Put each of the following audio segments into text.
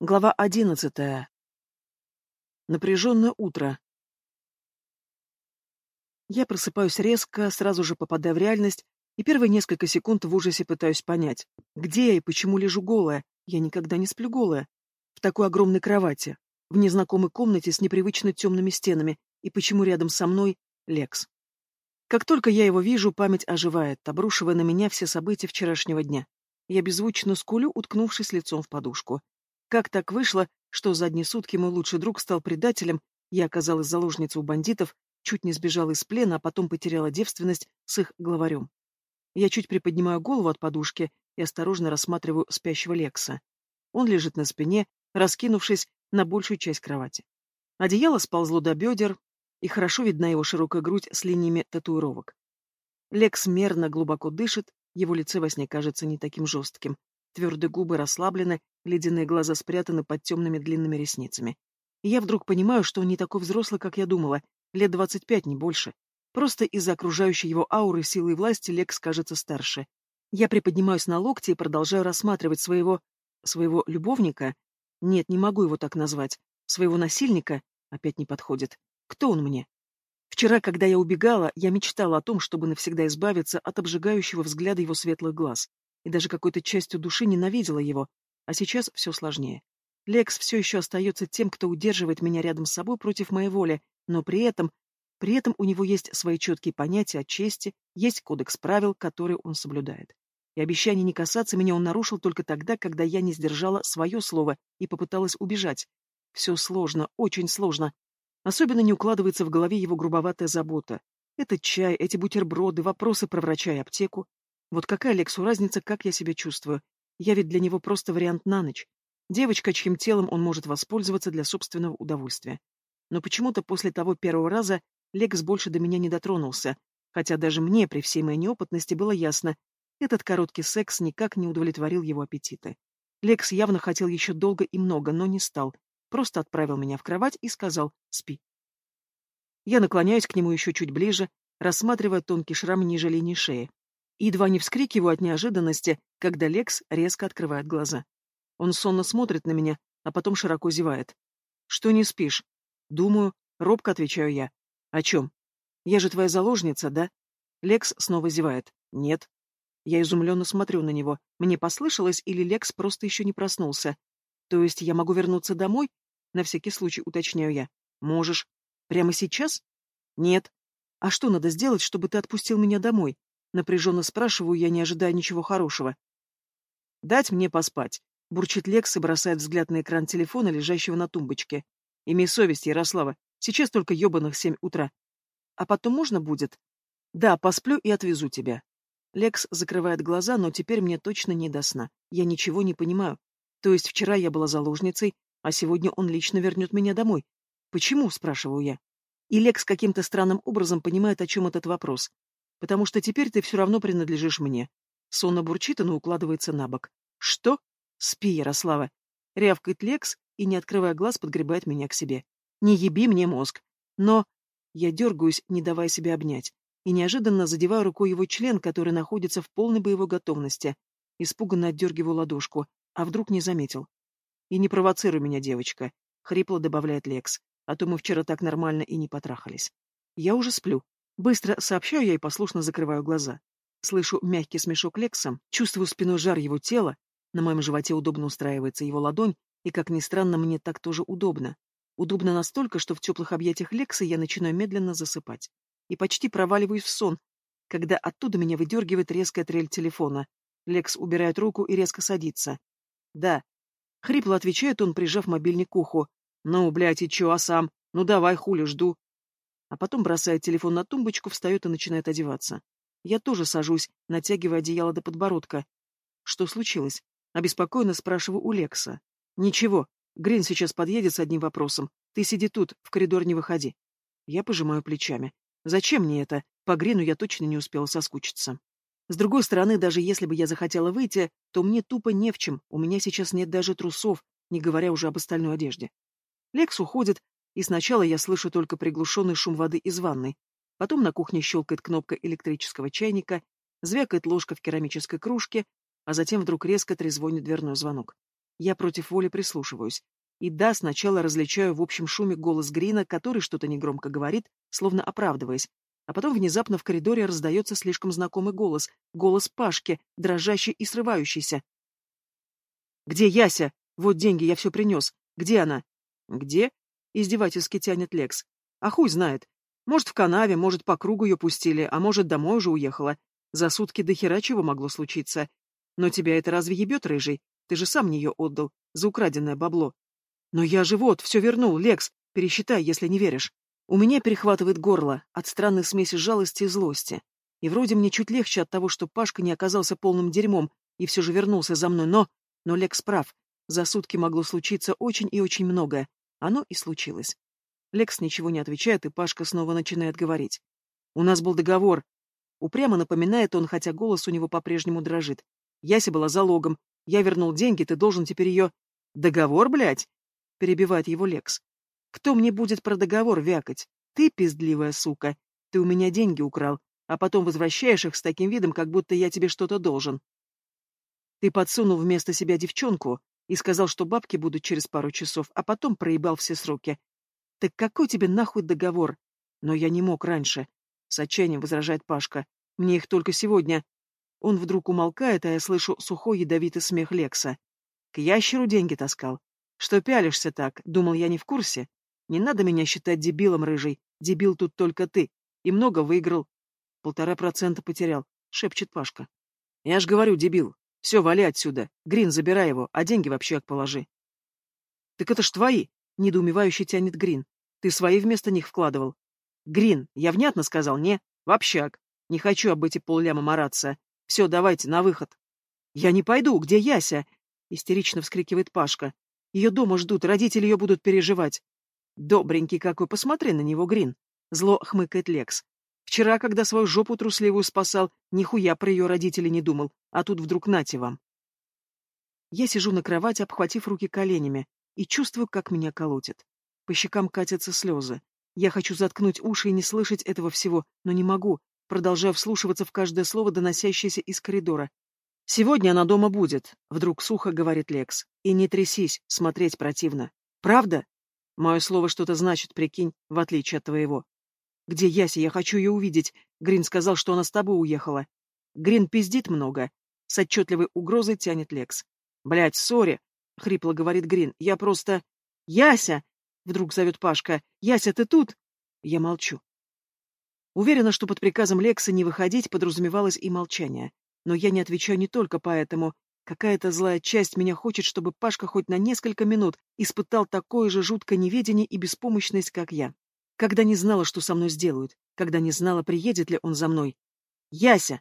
Глава одиннадцатая. Напряженное утро. Я просыпаюсь резко, сразу же попадая в реальность, и первые несколько секунд в ужасе пытаюсь понять, где я и почему лежу голая. Я никогда не сплю голая. В такой огромной кровати, в незнакомой комнате с непривычно темными стенами, и почему рядом со мной Лекс. Как только я его вижу, память оживает, обрушивая на меня все события вчерашнего дня. Я беззвучно скулю, уткнувшись лицом в подушку. Как так вышло, что за одни сутки мой лучший друг стал предателем, я оказалась заложницей у бандитов, чуть не сбежала из плена, а потом потеряла девственность с их главарем. Я чуть приподнимаю голову от подушки и осторожно рассматриваю спящего Лекса. Он лежит на спине, раскинувшись на большую часть кровати. Одеяло сползло до бедер, и хорошо видна его широкая грудь с линиями татуировок. Лекс мерно глубоко дышит, его лицо во сне кажется не таким жестким. Твердые губы расслаблены, ледяные глаза спрятаны под темными длинными ресницами. Я вдруг понимаю, что он не такой взрослый, как я думала, лет двадцать пять, не больше. Просто из-за окружающей его ауры силы и власти Лекс кажется старше. Я приподнимаюсь на локте и продолжаю рассматривать своего... своего любовника. Нет, не могу его так назвать. Своего насильника опять не подходит. Кто он мне? Вчера, когда я убегала, я мечтала о том, чтобы навсегда избавиться от обжигающего взгляда его светлых глаз и даже какой-то частью души ненавидела его, а сейчас все сложнее. Лекс все еще остается тем, кто удерживает меня рядом с собой против моей воли, но при этом, при этом у него есть свои четкие понятия о чести, есть кодекс правил, которые он соблюдает. И обещание не касаться меня он нарушил только тогда, когда я не сдержала свое слово и попыталась убежать. Все сложно, очень сложно. Особенно не укладывается в голове его грубоватая забота. Этот чай, эти бутерброды, вопросы про врача и аптеку. Вот какая Лексу разница, как я себя чувствую? Я ведь для него просто вариант на ночь. Девочка, чьим телом он может воспользоваться для собственного удовольствия. Но почему-то после того первого раза Лекс больше до меня не дотронулся, хотя даже мне, при всей моей неопытности, было ясно, этот короткий секс никак не удовлетворил его аппетиты. Лекс явно хотел еще долго и много, но не стал. Просто отправил меня в кровать и сказал «спи». Я наклоняюсь к нему еще чуть ближе, рассматривая тонкий шрам ниже линии шеи едва не вскрикиваю от неожиданности, когда Лекс резко открывает глаза. Он сонно смотрит на меня, а потом широко зевает. «Что не спишь?» «Думаю», — робко отвечаю я. «О чем?» «Я же твоя заложница, да?» Лекс снова зевает. «Нет». Я изумленно смотрю на него. Мне послышалось, или Лекс просто еще не проснулся? То есть я могу вернуться домой? На всякий случай уточняю я. Можешь. Прямо сейчас? Нет. А что надо сделать, чтобы ты отпустил меня домой? Напряженно спрашиваю я, не ожидая ничего хорошего. «Дать мне поспать», — бурчит Лекс и бросает взгляд на экран телефона, лежащего на тумбочке. «Имей совесть, Ярослава, сейчас только ебаных семь утра. А потом можно будет?» «Да, посплю и отвезу тебя». Лекс закрывает глаза, но теперь мне точно не до сна. Я ничего не понимаю. То есть вчера я была заложницей, а сегодня он лично вернет меня домой. Почему, спрашиваю я. И Лекс каким-то странным образом понимает, о чем этот вопрос потому что теперь ты все равно принадлежишь мне. Сонно бурчит, но укладывается на бок. Что? Спи, Ярослава. Рявкает Лекс и, не открывая глаз, подгребает меня к себе. Не еби мне мозг. Но... Я дергаюсь, не давая себя обнять, и неожиданно задеваю рукой его член, который находится в полной боевой готовности. Испуганно отдергиваю ладошку, а вдруг не заметил. «И не провоцируй меня, девочка», — хрипло добавляет Лекс, «а то мы вчера так нормально и не потрахались. Я уже сплю, Быстро сообщаю я и послушно закрываю глаза. Слышу мягкий смешок Лекса, чувствую спиной жар его тела, на моем животе удобно устраивается его ладонь, и, как ни странно, мне так тоже удобно. Удобно настолько, что в теплых объятиях Лекса я начинаю медленно засыпать. И почти проваливаюсь в сон, когда оттуда меня выдергивает резкая трель телефона. Лекс убирает руку и резко садится. «Да». Хрипло отвечает он, прижав мобильник к уху. «Ну, блядь, и чё, а сам? Ну давай, хули, жду». А потом бросает телефон на тумбочку, встает и начинает одеваться. Я тоже сажусь, натягивая одеяло до подбородка. Что случилось? Обеспокоенно спрашиваю у Лекса. Ничего. Грин сейчас подъедет с одним вопросом. Ты сиди тут, в коридор не выходи. Я пожимаю плечами. Зачем мне это? По Грину я точно не успела соскучиться. С другой стороны, даже если бы я захотела выйти, то мне тупо не в чем. У меня сейчас нет даже трусов, не говоря уже об остальной одежде. Лекс уходит, и сначала я слышу только приглушенный шум воды из ванной. Потом на кухне щелкает кнопка электрического чайника, звякает ложка в керамической кружке, а затем вдруг резко трезвонит дверной звонок. Я против воли прислушиваюсь. И да, сначала различаю в общем шуме голос Грина, который что-то негромко говорит, словно оправдываясь. А потом внезапно в коридоре раздается слишком знакомый голос, голос Пашки, дрожащий и срывающийся. «Где Яся? Вот деньги, я все принес. Где она?» «Где?» — издевательски тянет Лекс. «А хуй знает. Может, в канаве, может, по кругу ее пустили, а может, домой уже уехала. За сутки до хера чего могло случиться. Но тебя это разве ебет, рыжий? Ты же сам мне ее отдал, за украденное бабло. Но я же вот, все вернул, Лекс, пересчитай, если не веришь. У меня перехватывает горло от странной смеси жалости и злости. И вроде мне чуть легче от того, что Пашка не оказался полным дерьмом и все же вернулся за мной, но... Но Лекс прав. За сутки могло случиться очень и очень многое. Оно и случилось. Лекс ничего не отвечает, и Пашка снова начинает говорить. «У нас был договор». Упрямо напоминает он, хотя голос у него по-прежнему дрожит. «Яся была залогом. Я вернул деньги, ты должен теперь ее...» «Договор, блядь?» — перебивает его Лекс. «Кто мне будет про договор вякать? Ты, пиздливая сука. Ты у меня деньги украл, а потом возвращаешь их с таким видом, как будто я тебе что-то должен. Ты подсунул вместо себя девчонку и сказал, что бабки будут через пару часов, а потом проебал все сроки. Так какой тебе нахуй договор? Но я не мог раньше. С отчаянием возражает Пашка. Мне их только сегодня. Он вдруг умолкает, а я слышу сухой ядовитый смех Лекса. К ящеру деньги таскал. Что пялишься так? Думал, я не в курсе? Не надо меня считать дебилом, рыжий. Дебил тут только ты. И много выиграл. Полтора процента потерял, шепчет Пашка. Я ж говорю, дебил. Все, вали отсюда. Грин, забирай его, а деньги в общак положи. Так это ж твои, недоумевающе тянет Грин. Ты свои вместо них вкладывал. Грин, я внятно сказал, не? В общак. Не хочу об эти полляма мараться. Все, давайте, на выход. Я не пойду, где Яся? Истерично вскрикивает Пашка. Ее дома ждут, родители ее будут переживать. Добренький какой, посмотри на него, Грин. Зло хмыкает Лекс. Вчера, когда свою жопу трусливую спасал, нихуя про ее родителей не думал, а тут вдруг нате вам. Я сижу на кровати, обхватив руки коленями, и чувствую, как меня колотит. По щекам катятся слезы. Я хочу заткнуть уши и не слышать этого всего, но не могу, продолжая вслушиваться в каждое слово, доносящееся из коридора. «Сегодня она дома будет», — вдруг сухо говорит Лекс. «И не трясись, смотреть противно. Правда? Мое слово что-то значит, прикинь, в отличие от твоего». «Где Яси? Я хочу ее увидеть. Грин сказал, что она с тобой уехала». Грин пиздит много. С отчетливой угрозой тянет Лекс. «Блядь, сори!» — хрипло говорит Грин. «Я просто...» «Яся!» — вдруг зовет Пашка. «Яся, ты тут?» Я молчу. Уверена, что под приказом Лекса не выходить подразумевалось и молчание. Но я не отвечаю не только поэтому. Какая-то злая часть меня хочет, чтобы Пашка хоть на несколько минут испытал такое же жуткое неведение и беспомощность, как я. Когда не знала, что со мной сделают, когда не знала, приедет ли он за мной. «Яся!»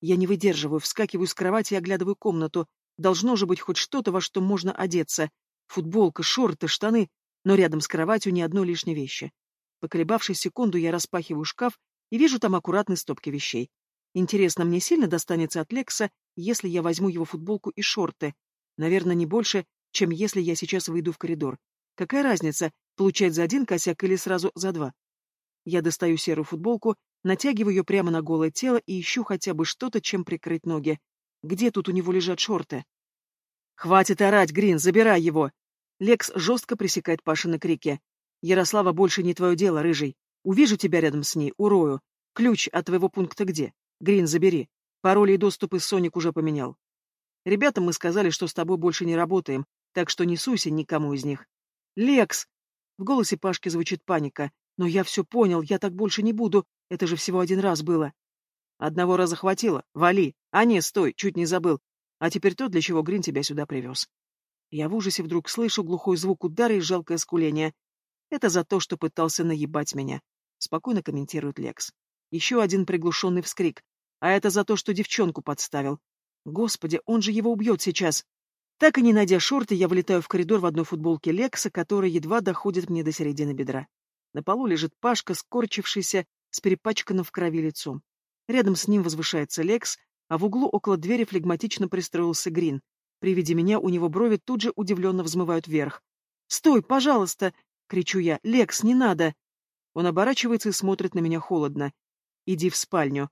Я не выдерживаю, вскакиваю с кровати и оглядываю комнату. Должно же быть хоть что-то, во что можно одеться. Футболка, шорты, штаны, но рядом с кроватью ни одной лишней вещи. Поколебавшись секунду, я распахиваю шкаф и вижу там аккуратные стопки вещей. Интересно, мне сильно достанется от Лекса, если я возьму его футболку и шорты? Наверное, не больше, чем если я сейчас выйду в коридор. Какая разница, получать за один косяк или сразу за два? Я достаю серую футболку, натягиваю ее прямо на голое тело и ищу хотя бы что-то, чем прикрыть ноги. Где тут у него лежат шорты? «Хватит орать, Грин, забирай его!» Лекс жестко пресекает Пашины крики. «Ярослава больше не твое дело, рыжий. Увижу тебя рядом с ней, урою. Ключ от твоего пункта где? Грин, забери. Пароли и доступы Соник уже поменял. Ребятам мы сказали, что с тобой больше не работаем, так что не суйся никому из них. Лекс! В голосе Пашки звучит паника. Но я все понял, я так больше не буду. Это же всего один раз было. Одного раза хватило. Вали. А не, стой, чуть не забыл. А теперь то, для чего Грин тебя сюда привез. Я в ужасе вдруг слышу глухой звук удара и жалкое скуление. Это за то, что пытался наебать меня. Спокойно комментирует Лекс. Еще один приглушенный вскрик. А это за то, что девчонку подставил. Господи, он же его убьет сейчас. Так и не найдя шорты, я вылетаю в коридор в одной футболке Лекса, которая едва доходит мне до середины бедра. На полу лежит Пашка, скорчившийся, с перепачканным в крови лицом. Рядом с ним возвышается Лекс, а в углу около двери флегматично пристроился Грин. При виде меня у него брови тут же удивленно взмывают вверх. «Стой, пожалуйста!» — кричу я. «Лекс, не надо!» Он оборачивается и смотрит на меня холодно. «Иди в спальню.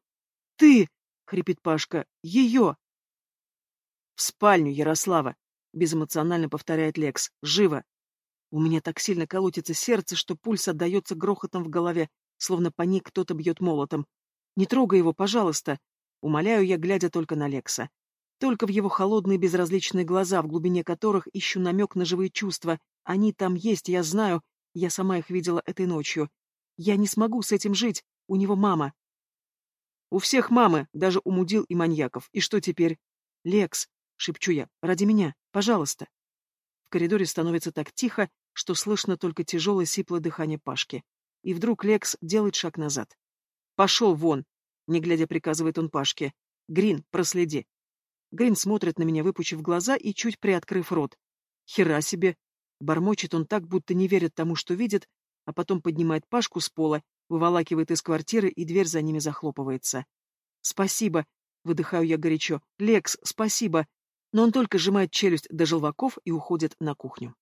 «Ты!» — хрипит Пашка. «Ее!» «В спальню, Ярослава!» — безэмоционально повторяет Лекс. «Живо!» У меня так сильно колотится сердце, что пульс отдается грохотом в голове, словно по ней кто-то бьет молотом. «Не трогай его, пожалуйста!» Умоляю я, глядя только на Лекса. Только в его холодные безразличные глаза, в глубине которых ищу намек на живые чувства. Они там есть, я знаю, я сама их видела этой ночью. Я не смогу с этим жить, у него мама. У всех мамы, даже у мудил и маньяков. И что теперь? Лекс, шепчу я, ради меня, пожалуйста. В коридоре становится так тихо, что слышно только тяжелое сиплое дыхание Пашки. И вдруг Лекс делает шаг назад. «Пошел вон!» — не глядя приказывает он Пашке. «Грин, проследи». Грин смотрит на меня, выпучив глаза и чуть приоткрыв рот. «Хера себе!» Бормочет он так, будто не верит тому, что видит, а потом поднимает Пашку с пола, выволакивает из квартиры, и дверь за ними захлопывается. «Спасибо!» — выдыхаю я горячо. «Лекс, спасибо!» Но он только сжимает челюсть до желваков и уходит на кухню.